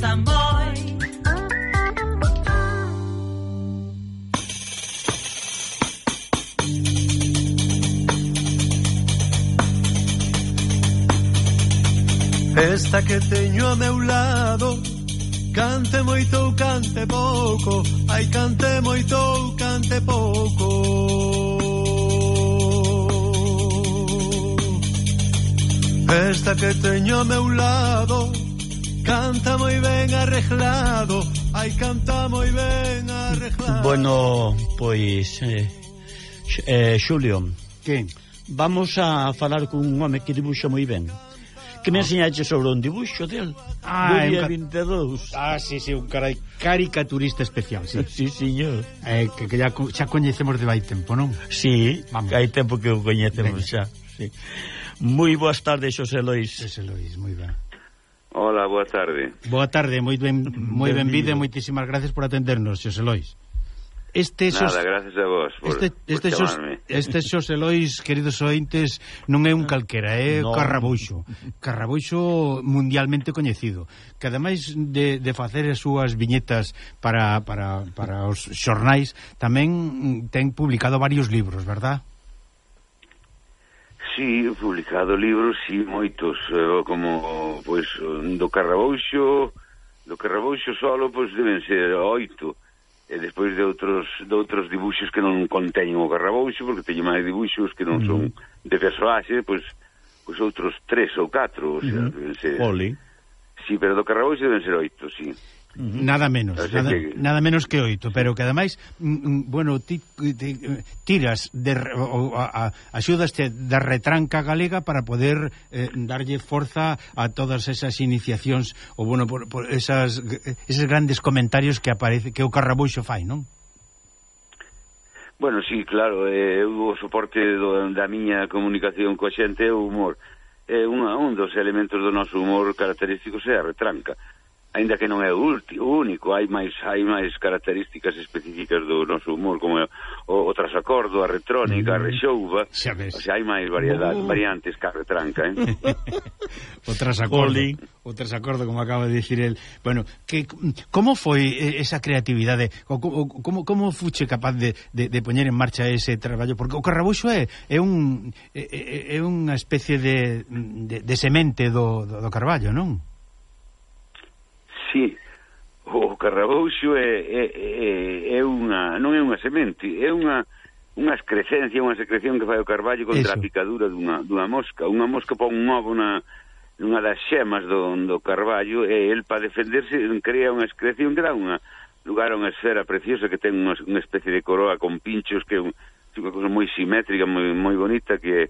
Samboy. Esta que teño a meu lado Cante moito ou cante pouco Ai cante moito ou cante pouco Esta que teño a meu lado Canta moi ben arreglado, ai canta moi ben arreglado. Bueno, pois eh, eh Xulio, que vamos a falar cun un home que dibuxa moi ben. Que me ah. enseñaxe sobre un dibuixo del Ah, do día ca... 22 Ah, sí, sí, un carai caricaturista especial Sí, sí señor eh, Que, que ya, xa coñecemos de vai tempo, non? Sí, Vamos. que hai tempo que o coñecemos Venga. xa sí. Moi boas tardes, Xosé Lois Xosé Lois, moi ben Hola, boa tarde. Boa tarde, moi ben moi benvide, moitísimas gracias por atendernos, Xosé Lois. Este Nada, xos... gracias a vos por, este, este, por xos... este Xosé Lois, queridos ointes, non é un calquera, é no. Carraboxo. Carraboxo mundialmente coñecido, que ademais de, de facer as súas viñetas para, para, para os xornais, tamén ten publicado varios libros, verdad? sí, he publicado libros, sí, moitos, eh, como, pois, pues, do Carrabouxo, do Carrabouxo solo, pois, pues, deben ser oito, e despois de outros, de outros dibuixos que non conteñen o Carrabouxo, porque teño máis dibuixos que non son de persoaxe, pois, pois outros tres ou catro, o sea, deben ser... Oli. Sí, pero do Carrabouxo deben ser oito, sí. Nada menos, nada, que... nada menos que oito, pero que ademais, mm, mm bueno, ti, ti, tiras de, o, a, a, axudaste da retranca galega para poder eh, darlle forza a todas esas iniciacións ou bueno, por, por esas esos grandes comentarios que aparece que o Carrabuxo fai, non? Bueno, sí, claro, eh, o soporte do, da miña comunicación coa xente é o humor. É eh, unha, un dos elementos do noso humor característico é a retranca aínda que non é o único, hai máis hai máis características específicas do noso humor como o, o trasacordo, a retrónica, a mm. rexouva, xa ves. O sea, hai máis variedades, oh. variantes que a retranca, eh? o trasacordo, Bowling. o trasacordo como acaba de dicir el. Bueno, que como foi esa creatividade? O, o, como como fuche capaz de, de, de poñer en marcha ese traballo? Porque o Carrabuxo é é un é, é unha especie de, de, de semente do, do, do Carballo, non? sí, o carrabouxo é, é, é, é unha, non é unha semente, é unha unha excrescencia, unha secreción que fai o carballo contra Eso. a picadura dunha, dunha mosca. Unha mosca pon un ovo na, nunha das xemas do, do carballo e el para defenderse crea unha excreción que dá unha lugar a unha esfera preciosa que ten unha, unha especie de coroa con pinchos que é unha cousa moi simétrica, moi, moi bonita que é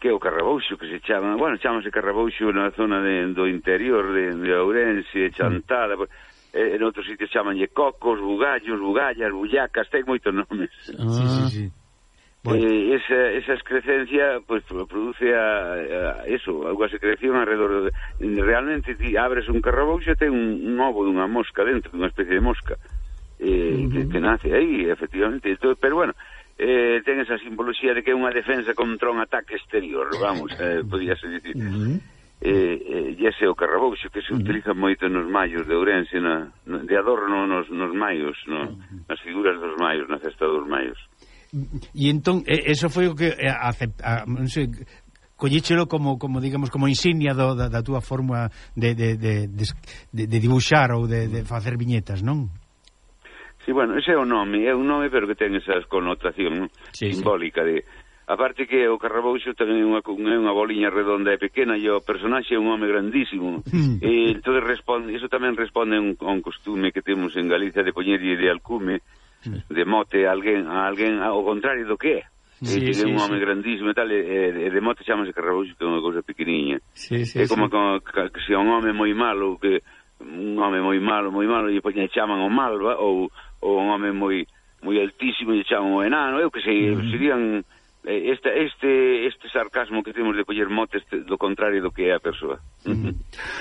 que é o Carrabouxo, que se chama, bueno, chamase Carrabouxo na zona de, do interior de, de Ourense, Chantada, mm. eh, en outros sitios chamanlle cocos, bugallos, bugallas, bullacas, ten moitos nomes. Ah, sí, sí, sí. Ah. Bueno. Eh, esa, esa excrecencia pues, produce a, a eso, algunha secreción alrededor de, realmente ti abres un carrabouxo e ten un, un ovo dunha mosca dentro, dunha especie de mosca eh, uh -huh. que, que nace aí, efectivamente. Todo, pero bueno, eh, ten esa simboloxía de que é unha defensa contra un ataque exterior, vamos, eh, podíase dicir. Uh -huh. Eh, eh, e ese o carrabouxo que se utiliza moito nos maios de Ourense na, na, de adorno nos, nos maios no, nas figuras dos maios na festa dos maios e entón, eso foi o que eh, acepta, non sei, colléchelo como, como digamos, como insignia do, da, da túa forma de, de, de, de, de dibuixar ou de, de facer viñetas, non? Sí, bueno, ese é o nome, é un nome pero que ten esa connotación sí, simbólica sí. de A parte que o Carrabouxo tamén é unha, é unha boliña redonda e pequena e o personaxe é un home grandísimo. Mm. e entón responde, iso tamén responde a un, a un costume que temos en Galicia de poñerlle de alcume, mm. de mote a alguén, a alguén ao contrario do que é. Sí, e que sí, é un home sí. grandísimo e tal, e, e de mote chamase Carrabouxo que é unha cousa pequeniña. Sí, sí, é como sí. Como, que se é un home moi malo, que un home moi malo, moi malo, e poñe chaman o malva ou ou un home moi moi altísimo e chaman o enano, eu que sei, mm. serían Este, este, este sarcasmo que temos de coller motes do contrario do que é a persoa.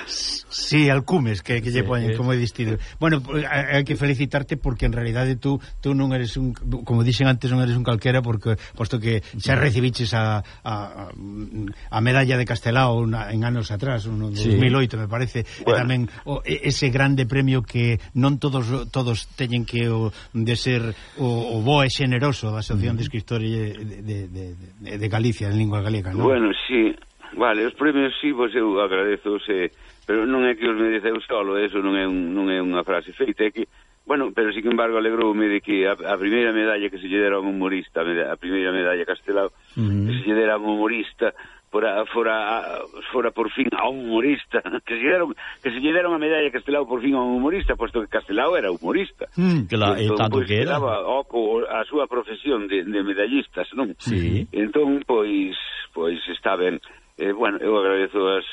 Sí, alcumes que, que lle poñen, como distinto. Bueno, hai que felicitarte porque en realidade tú tú non eres un, como dixen antes, non eres un calquera porque posto que xa recibiches a, a, a medalla de Castelao na, en anos atrás, no 2008 sí. me parece, bueno. e tamén o, ese grande premio que non todos todos teñen que o, de ser o, o bo e xeneroso da Asociación mm. de Escritores de, de, de de, de, de Galicia, en lingua galega, non? Bueno, sí, vale, os premios sí, pois eu agradezo, se, pero non é que os me eu solo, eso non é, un, non é unha frase feita, é que Bueno, pero sin que embargo alegroume de que a, a primeira medalla que se lle dera a un humorista, a primeira medalla castelao, uh -huh. que se lle dera a un humorista fora, fora, fora por fin a un humorista, que se lle que se lle a medalla Castelao por fin a un humorista, posto que Castelao era humorista. Mm, claro, entón, e tanto pois, que era. Oco a súa profesión de, de medallistas, non? Sí. Entón, pois, pois está ben. Eh, bueno, eu agradezo as,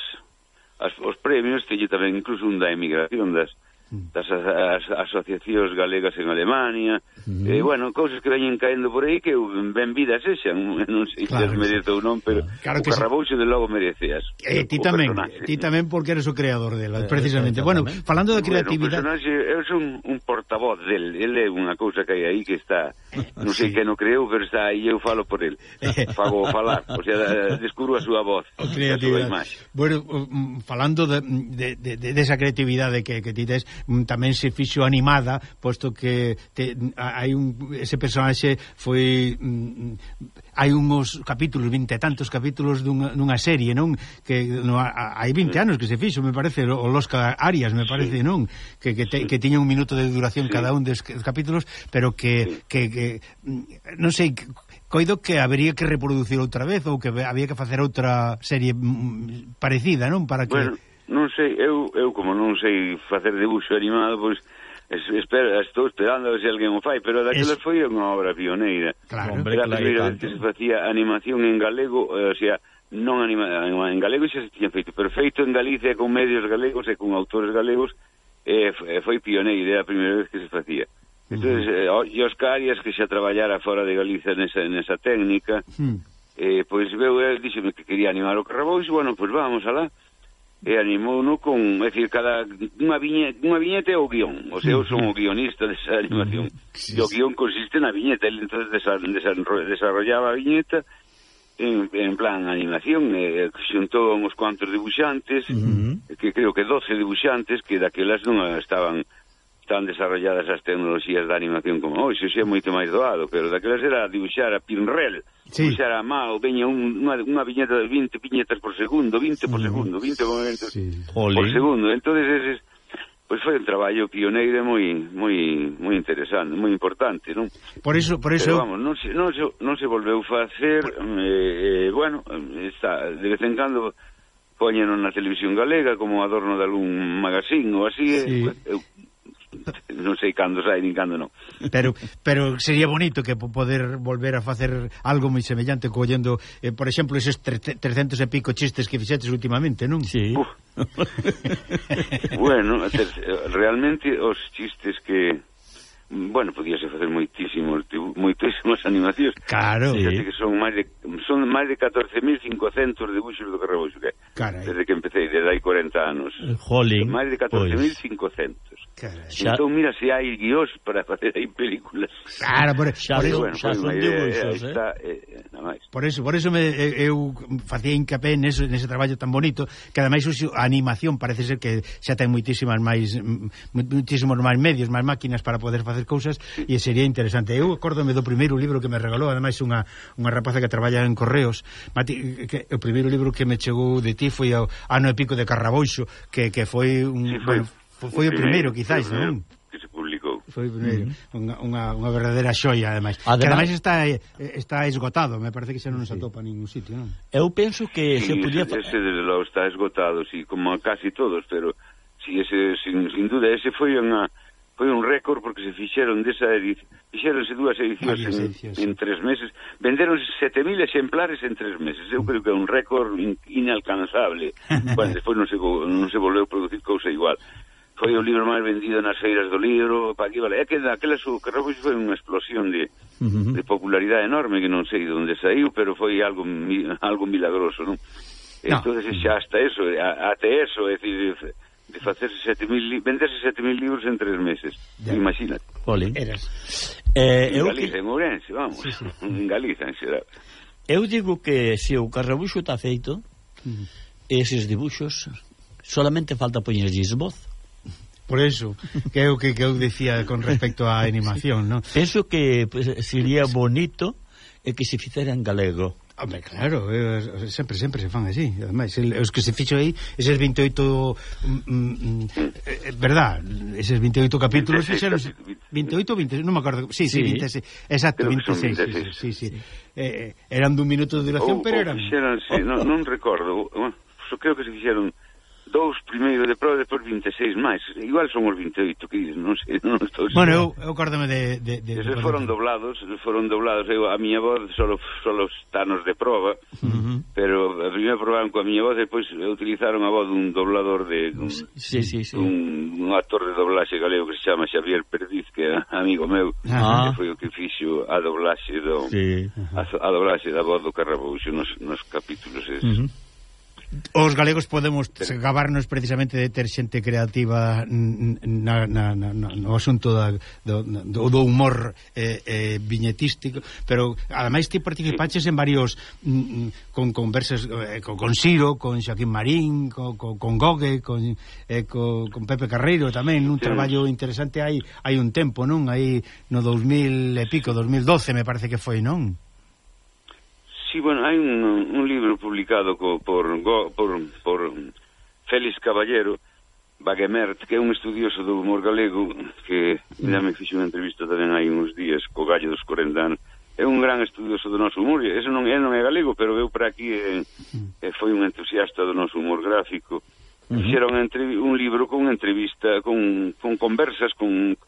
as, os premios, teño tamén incluso un da emigración das, Mm. das as, as asociacións galegas en Alemania, mm. eh, bueno, cousas que veñen caendo por aí que ben vidas sexan, non sei claro, se merece ou non, pero claro, o Carrabouxo sí. de logo mereceas. Eh, ti tamén, ti tamén porque eres o creador dela, eh, precisamente. Eh, bueno, falando da creatividade... Bueno, eu son un portavoz del, ele é unha cousa que hai aí que está, non sei sí. que no creu, pero está aí, eu falo por el. Fago falar, o sea, descubro a súa voz, o a súa imaxe. Bueno, um, falando de, de, de, de esa creatividade que, que ti tes, Mm, tamén se fixo animada, posto que te, hai un ese personaxe foi mm, hai unhos capítulos, vinte tantos capítulos dunha, dunha serie, non? Que no, a, hai 20 anos que se fixo, me parece, o Losca Arias, me parece, non? Que que, te, que tiña un minuto de duración sí. cada un dos capítulos, pero que que, que mm, non sei coido que habería que reproducir outra vez ou que había que facer outra serie mm, parecida, non? Para que bueno non sei, eu, eu como non sei facer debuxo animado, pois espero, estou esperando a ver se alguén o fai, pero daquela es... foi unha obra pioneira. Claro, hombre, Era a primeira vez que se facía animación en galego, eh, o sea, non anima, en galego xa se tiña feito, pero feito en Galicia con medios galegos e con autores galegos, eh, foi pioneira, era a primeira vez que se facía. Entón, uh -huh. e Oscar Arias, que xa traballara fora de Galicia nesa, nesa técnica, uh -huh. eh, pois veu, eh, díxeme que quería animar o Carrabóis, bueno, pois vamos alá, e animouno con, é dicir, cada unha viñeta, unha viñeta é o guión, o sea, eu son o guionista desa animación. Sí, sí. E o guión consiste na viñeta, ele entonces desarrollaba a viñeta en, en plan animación, eh, xuntou uns cuantos dibuixantes, uh -huh. que creo que 12 dibuixantes que daquelas non estaban tan desarrolladas as tecnologías da animación como oh, hoxe, xe é moito máis doado, pero daquelas era dibuxar a pinrel, sí. dibuxar a mao, veña un, unha, unha viñeta de 20 viñetas por segundo, 20 por segundo, 20 momentos sí. Por segundo. entonces eses, pois foi un traballo pioneiro moi moi moi interesante, moi importante, non? Por iso, por iso. Pero, vamos, non se, non se, non se volveu facer, eh, eh, bueno, está de vez en cando poñeron na televisión galega como adorno de algún magazín ou así, sí. eh, eu, non sei cando sai nin cando non. Pero pero sería bonito que poder volver a facer algo moi semellante collendo, eh, por exemplo, eses 300 e pico chistes que fixetes últimamente, non? Sí. bueno, realmente os chistes que bueno, podíase facer moitísimos moitísimas animacións. Claro. Sí. Que son máis de son máis de 14500 debuxos do que que. Carai. Desde que empecé, desde hai 40 anos. Jolín. Máis de pois. 14500. Xa... Entón, mira se hai guións para facer aí películas. Claro, por, xa, por eso, bueno, eh, xa son dibuixos, eh? Está, eh, eh nada máis. Por eso, por eso me, eh, eu facía hincapié neso, nese traballo tan bonito, que ademais uso a animación, parece ser que xa ten muitísimas máis muitísimos máis medios, máis máquinas para poder facer cousas sí. e sería interesante. Eu acórdome do primeiro libro que me regalou, ademais unha unha rapaza que traballa en correos, Mati, que, o primeiro libro que me chegou de ti foi o ano e pico de Carraboixo, que, que foi un sí, foi. Bueno, Foi o primeiro, quizáis, non? Que se publicou. Foi o primeiro. Unha, unha, unha verdadeira xoia, ademais. ademais. Que ademais está, eh, está esgotado, me parece que xa non se atopa en ningún sitio, non? Eu penso que sí, se podía... Ese, desde logo, está esgotado, sí, como casi todos, pero sí, ese, sin, sin duda, ese foi unha foi un récord porque se fixeron desa edición, fixeronse dúas edicións en, edicións, en tres meses, venderonse 7000 exemplares en tres meses. Eu mm. creo que é un récord in, inalcanzable. bueno, despois non se non se volveu a producir cousa igual foi o libro máis vendido nas feiras do libro, pa aquí, vale. É que daquela su, que foi unha explosión de, uh -huh. de popularidade enorme, que non sei de onde saiu, pero foi algo algo milagroso, non? No. Entonces xa hasta eso, até eso, é dicir, de facerse 7000 venderse 7000 libros en tres meses. Ya. Imagínate. Oli. Eras. Eh, en eu Galiza, que... en Ourense, vamos. Sí, sí. En Galiza, en Xeral. Eu digo que se o carrabuxo está feito, mm. eses dibuxos solamente falta poñerlles voz por eso que é o que, que eu dicía con respecto á animación, non? Penso que pues, sería bonito e que se fizera en galego. Hombre, claro, eu, eh, sempre sempre se fan así. Ademais, el, os que se fixo aí, eses 28 mm, mm, mm, eh, eh verdad, eses 28 capítulos fixeron 28 20, non me acordo. Sí, sí, sí 26. Exacto, 26. 26. Sí, sí, sí. Eh, eh, eran dun minuto de duración, ou, pero eran. fixeran, sí, oh, non, non recordo. Bueno, creo que se fixeron dous primeiro de prova, depois 26 máis. Igual son os 28 que dices, non sei, non estou seguro. Bueno, eu, eu acórdame de... de, de eses foron doblados, foron doblados. Eu, a miña voz solo, solo está nos de prova, uh -huh. pero a primeira probaron coa miña voz, depois utilizaron a voz dun doblador de... Un, sí, sí, sí. Un, un actor de doblaxe galego que se chama Xavier Perdiz, que é amigo meu, ah. que foi o que fixo a doblaxe do... Sí. Uh -huh. a, a doblaxe da voz do Carrabouxo nos, nos capítulos eses. Uh -huh. Os galegos podemos gabarnos precisamente de ter xente creativa na, na, na, no asunto da, do, do, do humor eh, eh, viñetístico, pero ademais ti participaches en varios mm, con conversas eh, con, con Siro, con Xaquín Marín, con, con, con Gogue, con, eh, con, con Pepe Carreiro tamén, un sí. traballo interesante hai hai un tempo, non? Aí no 2000 e pico, 2012 me parece que foi, non? sí, bueno, hai un, un libro publicado co, por, go, por, por Félix Caballero, Baguemert, que é un estudioso do humor galego, que já me fixe unha entrevista tamén hai uns días co Gallo dos 40 anos, é un gran estudioso do noso humor, e eso non, é, non é galego, pero eu para aquí é, é, foi un entusiasta do noso humor gráfico, fixera un, un libro con entrevista, con, con conversas con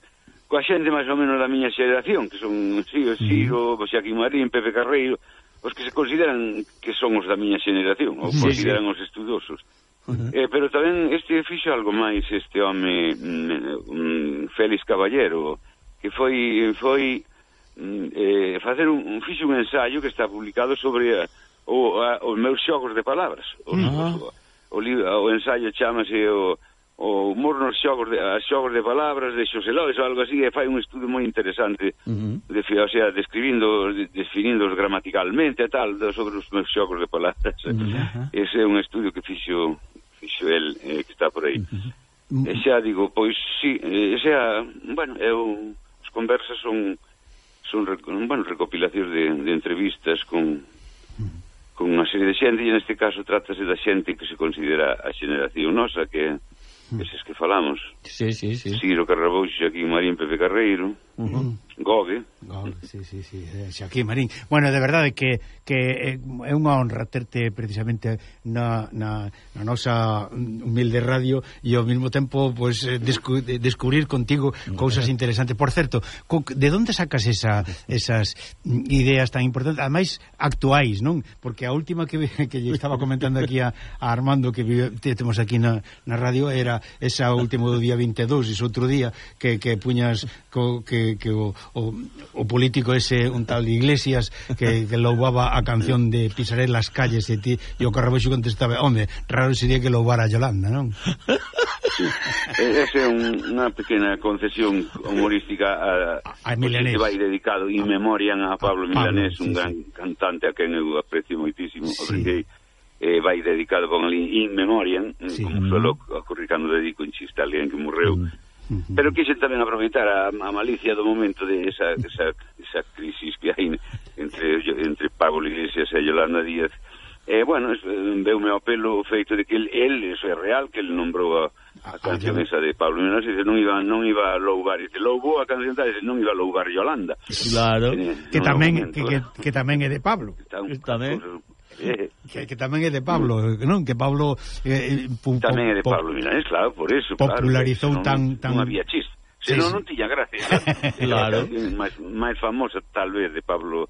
coa xente máis ou menos da miña xeración, que son sí, o Sigo, o Xaquín Marín, Pepe Carreiro, os que se consideran que son os da miña xeneración, ou sí, consideran sí. os estudosos. Uh -huh. eh, pero tamén este fixo algo máis este home mm, mm, Félix Caballero que foi foi mm, eh, facer un, un fixo un ensaio que está publicado sobre a, o, a, os meus xogos de palabras o, uh -huh. o, o, o, o chamase o o humor nos xogos de, as xogos de palabras de Xosé Lois ou algo así e fai un estudo moi interesante uh -huh. de, o sea, describindo de, definindos gramaticalmente e tal de, sobre os meus xogos de palabras uh -huh. ese é un estudio que fixo fixo el eh, que está por aí uh -huh. e xa digo, pois sí e xa, bueno, eu as conversas son son bueno, recopilacións de, de entrevistas con con unha serie de xente e neste caso trátase da xente que se considera a xeneración nosa que é eses que falamos. Sí, sí, sí. Ciro Carrabouxo aquí Joaquín Marín Pepe Carreiro. Uh -huh. Gove. Eh? Gove, sí, sí, sí, eh, Xaquín Marín. Bueno, de verdade que, que eh, é unha honra terte precisamente na, na, na nosa humilde radio e ao mesmo tempo pues, descu, descubrir contigo cousas interesantes. Por certo, co, de onde sacas esa, esas ideas tan importantes? Ademais, actuais, non? Porque a última que, que lle estaba comentando aquí a, a Armando que te, temos aquí na, na radio era esa último do día 22, ese outro día que, que puñas co, que, que o o, o político ese un tal Iglesias que, que louvaba a canción de pisaré las calles e ti e o Carrabexo contestaba, home, raro sería que louvara a Yolanda, non? Ese esa é un, unha pequena concesión humorística a, a Milanés. que vai dedicado in memoriam a Pablo, a Pablo Milanés, sí, un gran sí. cantante a quen eu aprecio moitísimo, sí. porque eh, vai dedicado con in memoriam, sí. como solo mm-hmm. ocorre cando dedico en chiste a alguén que morreu mm Pero quixen tamén aproveitar a, a malicia do momento de esa, esa, esa crisis que hai entre, entre Pablo Iglesias e Yolanda Díaz. Eh, bueno, eh, veume ao pelo o feito de que el, el eso é real, que el nombrou a, a ah, canción esa de Pablo Menos, dice, non iba, non iba a loubar, dice, loubou a canción tal, dice, non iba a loubar Yolanda. Claro, eh, que, tamén, momento, que, eh. que, que tamén é de Pablo. Está un, tamén. Por, que, que tamén é de Pablo, non? Que Pablo eh, eh pu, tamén é de Pablo Milanés, claro, por eso, popularizou claro, tan tan non había chiste. Senón sí, non tiña gracia. claro. máis máis famosa tal vez de Pablo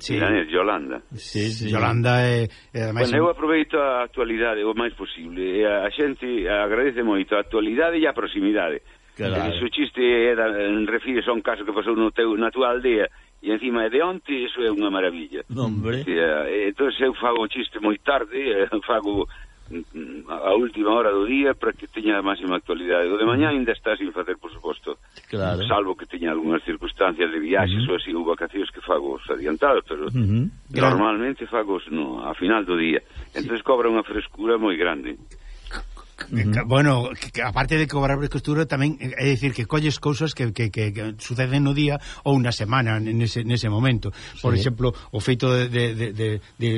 sí. Milanés, Yolanda. Sí, sí. Yolanda é, é ademais... Bueno, eu aproveito a actualidade o máis posible. A, a xente agradece moito a actualidade e a proximidade. Claro. E o chiste era, a son caso que pasou no teu, na tua aldea E encima de onte iso é unha maravilla. Hombre. E, eh, entón eu fago o chiste moi tarde, eh, fago mm, a última hora do día para que teña a máxima actualidade. O de mañá ainda está sin facer, por suposto. Claro. Salvo que teña algunhas circunstancias de viaxes uh -huh. ou así, ou vacacións que fago os adiantados, pero uh -huh. normalmente fago no, a final do día. Sí. Cobra unha frescura moi grande. Bueno, que, que, aparte de cobrar por costura tamén, eh, é dicir, que colles cousas que, que, que, que suceden no día ou na semana nese, nese momento. Por sí. exemplo, o feito de, de, de, de, de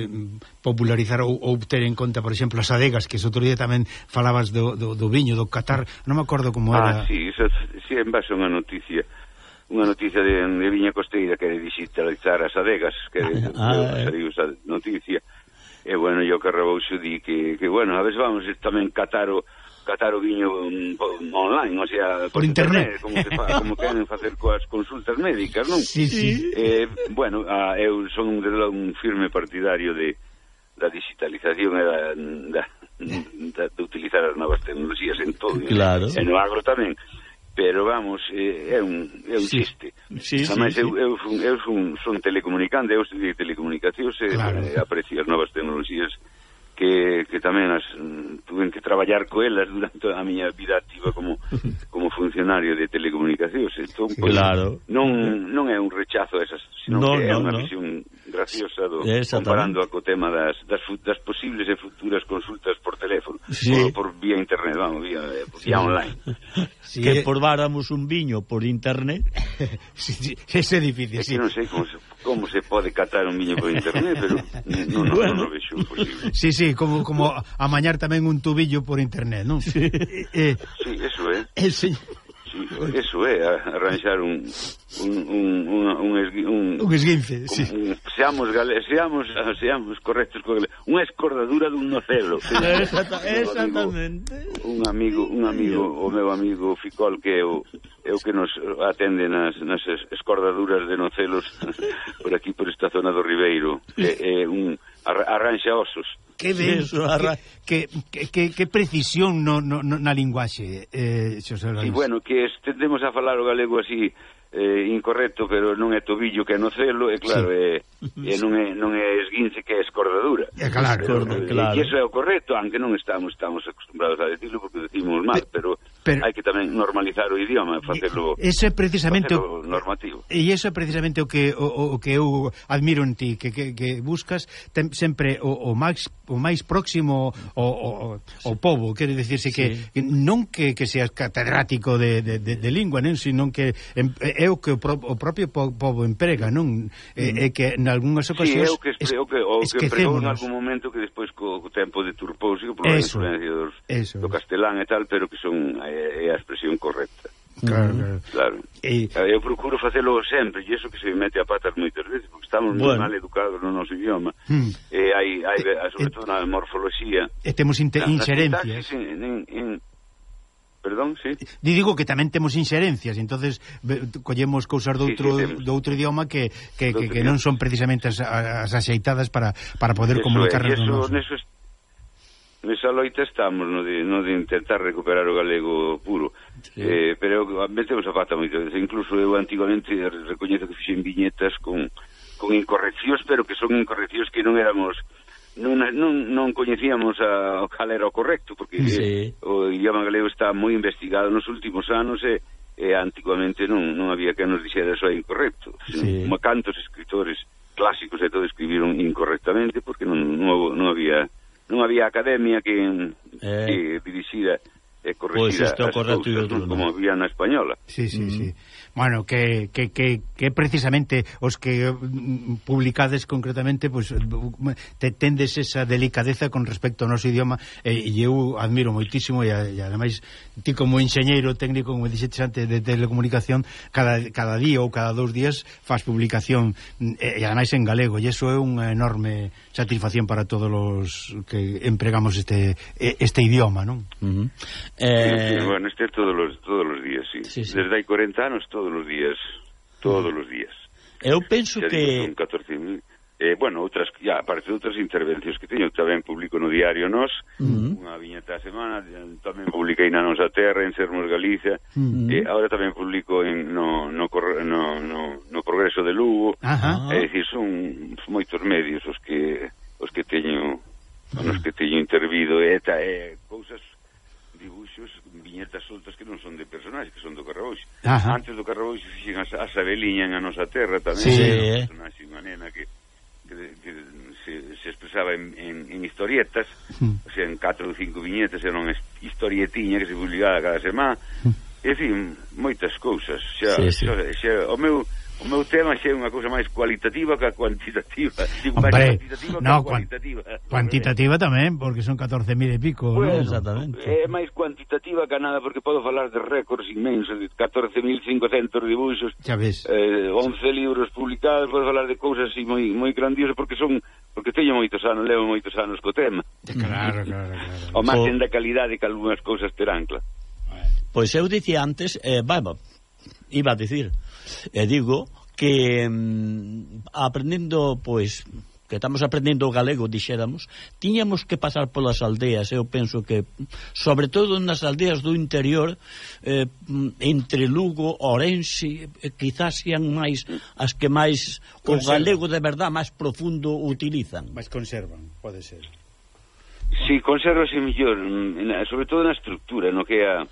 popularizar ou, ou ter en conta, por exemplo, as adegas, que outro día tamén falabas do, do, do viño, do Qatar, non me acordo como ah, era. Ah, sí, eso, sí, en base a unha noticia unha noticia de, de Viña Costeira que de digitalizar as adegas que ah, ah, de, eh. noticia e bueno, yo que rebouxo di que, que bueno, a veces vamos tamén catar o catar o viño um, online, o sea, por, internet, internet como, se fa, como queren facer coas consultas médicas, non? Sí, sí. Eh, bueno, a, eu son de un firme partidario de da digitalización e da, da, da de utilizar as novas tecnologías en todo, claro. en, en o agro tamén pero vamos, eh, é un, é un sí. chiste. Sí, Ademais, sí, eu, eu, fun, eu fun, son telecomunicante, eu estudiei telecomunicacións e claro. eh, aprecio as novas tecnologías que, que tamén as, mm, tuve que traballar co elas durante a miña vida activa como como funcionario de telecomunicacións. Entón, pois, claro. non, non é un rechazo a esas, sino no, que é no, unha no. visión graciosa do, comparando co tema das, das, das posibles e futuras consultas por teléfono, sí. por, por vía internet, vamos, vía, eh, por sí. vía online. Sí. Que eh. probáramos un viño por internet, sí, sí, ese é difícil. É sí. que non sei como se, como se pode catar un viño por internet, pero non, non, bueno, non, imposible. Sí, sí, como como amañar tamén un tubillo por internet, non? Sí, eh, sí eso é. Eh. El señor... Sí, eso é arranxar un un un un, esguince, un, un esguince, sí. Un, seamos gale, seamos seamos correctos con unha escordadura dun nocelo. Exacta, exactamente. Un amigo, un amigo, o meu amigo Ficol que é o é o que nos atende nas nas escordaduras de nocelos por aquí por esta zona do Ribeiro, É, é un Ar, arranxa osos. Que ben, Eso, arra... que, que, que, que precisión no, no, na linguaxe, eh, Xosé Lorenzo. E bueno, que tendemos a falar o galego así eh, incorrecto, pero non é tobillo que é no celo, e claro, sí. eh, e non é, non é esguince que é escordadura. É claro, pero, claro. E iso é o correcto, aunque non estamos estamos acostumbrados a decirlo porque decimos mal, pero, pero hai que tamén normalizar o idioma, facelo Eso é precisamente o normativo. E iso é precisamente o que o, o que eu admiro en ti, que, que, que buscas tem, sempre o, o máis o máis próximo o, o, o pobo, quere dicirse que, sí. que non que, que seas catedrático de, de, de, de lingua, non, sino que é o que o, pro, o propio pobo emprega, non? Mm. É, é que na algunhas ocasións... Sí, é o que, espre, o que, o que empregou en algún momento que despois co, co tempo de turpouse por a influencia dos, eso. do castelán e tal, pero que son é, é a expresión correcta. Claro, mm. claro. claro. E... Eu procuro facelo sempre, e iso que se me mete a patas moitas veces, porque estamos bueno. mal educados no noso idioma. hmm. E hai, hai, e, sobre todo na morfoloxía. E temos inter, inxerencias. En, en, en, Perdón, sí. Di digo que tamén temos inxerencias, entonces collemos cousas do outro sí, sí, temos. do outro idioma que que, que, que non son precisamente as, as axeitadas para para poder comunicarnos. Eso, eso, nesa loita estamos no de, no de intentar recuperar o galego puro sí. eh, pero metemos a pata moito incluso eu antigamente recoñezo que fixen viñetas con, con incorreccións pero que son incorreccións que non éramos non, non, non coñecíamos ah, a, cal era o correcto, porque sí. eh, o idioma galego está moi investigado nos últimos anos e, e antigamente non, non había que nos dixera eso é incorrecto. Sí. Como cantos escritores clásicos e todo escribiron incorrectamente porque non, non, non había non había academia que, eh. que dirixira eh, corregida pois correcto e cousas, como había na española. Sí, sí, mm. sí. Mm-hmm. Bueno, que, que, que, que precisamente os que mm, publicades concretamente pois pues, te tendes esa delicadeza con respecto ao noso idioma e, e eu admiro moitísimo e, e ademais ti como enxeñeiro técnico como dixetes antes de telecomunicación cada, cada día ou cada dous días faz publicación e, e ademais en galego e iso é unha enorme satisfacción para todos os que empregamos este este idioma, non? Uh -huh. Eh... Sí, bueno, este todos los, todos los días, sí. sí, sí. Desde hai 40 anos, todos los días. Todos los días. Eu penso ya que... Digo, son 14.000... Eh, bueno, outras, ya, aparte de outras intervencións que teño, tamén publico no diario Nos, uh -huh. unha viñeta a semana, tamén publiquei na nosa terra, en Sermos Galicia, uh -huh. eh, ahora tamén publico en, no, no, no, no, no Progreso de Lugo, é eh, dicir, son moitos medios os que os que teño, uh -huh. os que teño intervido, e ta, é, cousas dibuxos, viñetas soltas que non son de personaxes, que son do Carrabouxo. Ajá. Antes do Carrabouxo fixen a, a Sabeliña en a nosa terra tamén, sí, eh. personaxe, unha nena que, que, que se, se expresaba en, en, en historietas, mm. o sea, en 4 ou 5 viñetas, era unha historietiña que se publicaba cada semana, mm. en fin, moitas cousas. Xa, sí, sí. xa, xa, o meu O meu tema xe é unha cousa máis cualitativa que cuantitativa. Digo, Hombre, máis cuantitativa no, que cualitativa. Cuantitativa tamén, porque son 14.000 e pico. Bueno, ¿no? Exactamente. É máis cuantitativa que nada, porque podo falar de récords inmensos, de 14.500 dibuixos, eh, 11 libros publicados, podo falar de cousas así moi, moi grandiosas, porque son porque teño moitos anos, levo moitos anos co tema. Eh, claro, claro, claro. O máis da calidade que algunhas cousas terán, claro. Pois eu dicía antes, eh, vai, iba a dicir, e digo que mm, aprendendo, pois, que estamos aprendendo o galego, dixéramos, tiñamos que pasar polas aldeas, eu penso que, sobre todo nas aldeas do interior, eh, mm, entre Lugo, Orense, eh, quizás sean máis as que máis conservan. o galego de verdad máis profundo utilizan. Mas conservan, pode ser. Si, sí, consérvase mellor, mm, sobre todo na estructura, no que a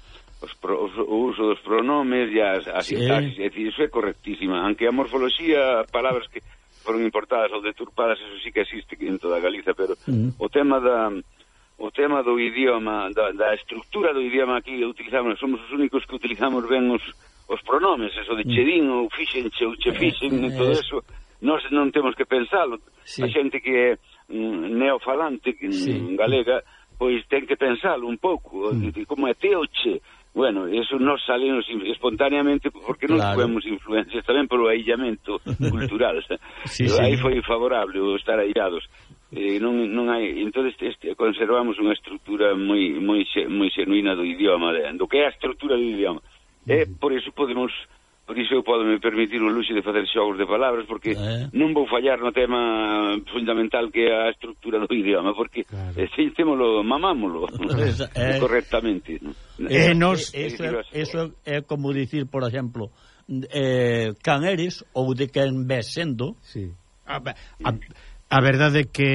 os pro, os, o uso dos pronomes e as, as sí. sintaxis, é dicir, iso é correctísima, aunque a morfoloxía, palabras que foron importadas ou deturpadas, eso sí que existe en toda Galiza, pero mm. o tema da o tema do idioma, da, da estructura do idioma aquí utilizamos, somos os únicos que utilizamos ben os, os pronomes, eso de mm. chedín ou fixenche ou che fixen, e todo eso, nós non temos que pensalo. Sí. A xente que é mm, neofalante, sí. galega, pois ten que pensalo un pouco, mm. como é teuche, Bueno, eso nos salimos espontaneamente porque non claro. tivemos influencias tamén polo aillamento cultural. sí, sí. Aí foi favorable o estar aillados. Eh, non, non hai, entonces este, conservamos unha estrutura moi moi moi xenuína do idioma, do que é a estrutura do idioma. E eh, por iso podemos Por iso eu podeme permitir o luxo de facer xogos de palabras, porque eh? non vou fallar no tema fundamental que é a estrutura do idioma, porque claro. eh, se mamámolo eh, correctamente. Eh, nos, eh, eso, é, eso é como dicir, por exemplo, eh, can eres ou de quen ves sendo. Sí. A, a, a verdade é que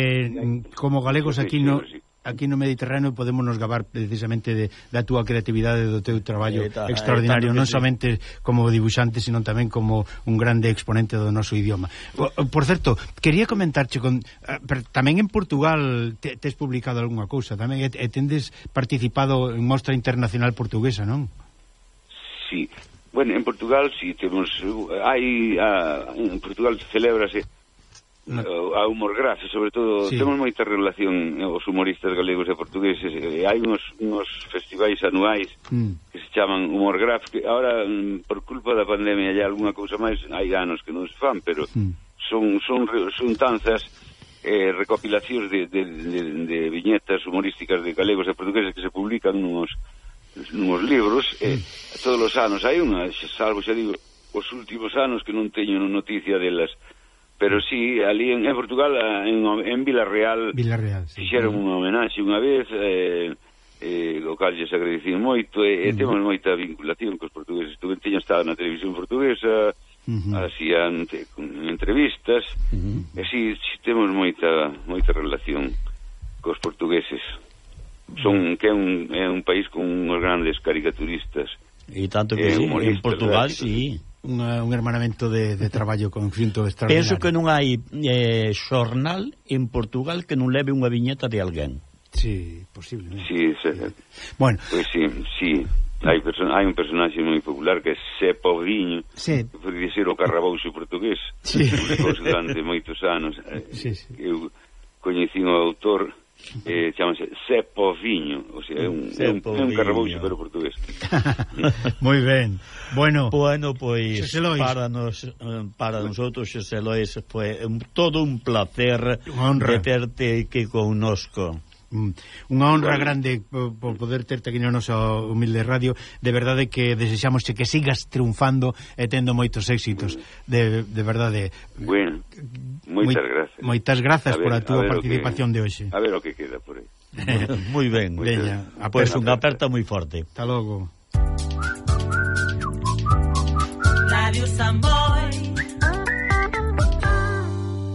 como galegos aquí non aquí no Mediterráneo podemos nos gabar precisamente de, da túa creatividade do teu traballo ta, extraordinario, non sí. somente como dibuixante, sino tamén como un grande exponente do noso idioma. Por certo, quería comentarche con eh, tamén en Portugal tes te publicado algunha cousa, tamén e, e tendes participado en Mostra Internacional Portuguesa, non? Sí. Bueno, en Portugal si sí, temos hai ah, en Portugal celebrase no. Eh, a humor grafe, sobre todo sí. temos moita relación eh, os humoristas galegos e portugueses e hai uns, uns festivais anuais mm. que se chaman humor graf que ahora mm, por culpa da pandemia hai algunha cousa máis, hai anos que non se fan pero mm. son, son, son tanzas eh, recopilacións de, de, de, de viñetas humorísticas de galegos e portugueses que se publican nos nos libros eh, todos os anos hai unha, salvo xa digo os últimos anos que non teño noticia delas Pero sí, ali en, en Portugal, eh, en, en Villarreal, Villarreal sí. fixeron sí. unha homenaxe unha vez, eh, eh, o cal lles agradecín moito, e, e temos moita vinculación cos portugueses. Tuve teño estado na televisión portuguesa, Uh -huh. hacían entrevistas uh -huh. e si, si temos moita moita relación cos portugueses son que é un, é un país con uns grandes caricaturistas e tanto que eh, en Portugal, sí unha, eh, un hermanamento de, de traballo conxunto extraordinario. Penso que non hai eh, xornal en Portugal que non leve unha viñeta de alguén. Sí, posible. ¿no? Sí, sí. Bueno. Pues sí, sí. Hai, person hai un personaxe moi popular que é Sepo Odiño, sí. que foi dizer o Carrabouxo portugués, sí. durante moitos anos. Sí, sí. Eu coñecín o autor eh, chamase Sepo Viño, o sea, é un, é un, é un carrabouxo pero portugués. Moi ben. Bueno, bueno pois para nos eh, para nosotros Xosé Lois foi un, todo un placer de terte aquí connosco. Mm, unha honra grande por, por poder terte aquí no noso humilde radio. De verdade que desexamos que sigas triunfando e tendo moitos éxitos. De, de verdade. Bueno, moitas moi, gracias. Moitas grazas por a túa participación que, de hoxe. A ver o que queda por aí. moi ben. Veña, pois pues unha aperta moi forte. Hasta logo. Radio Sambor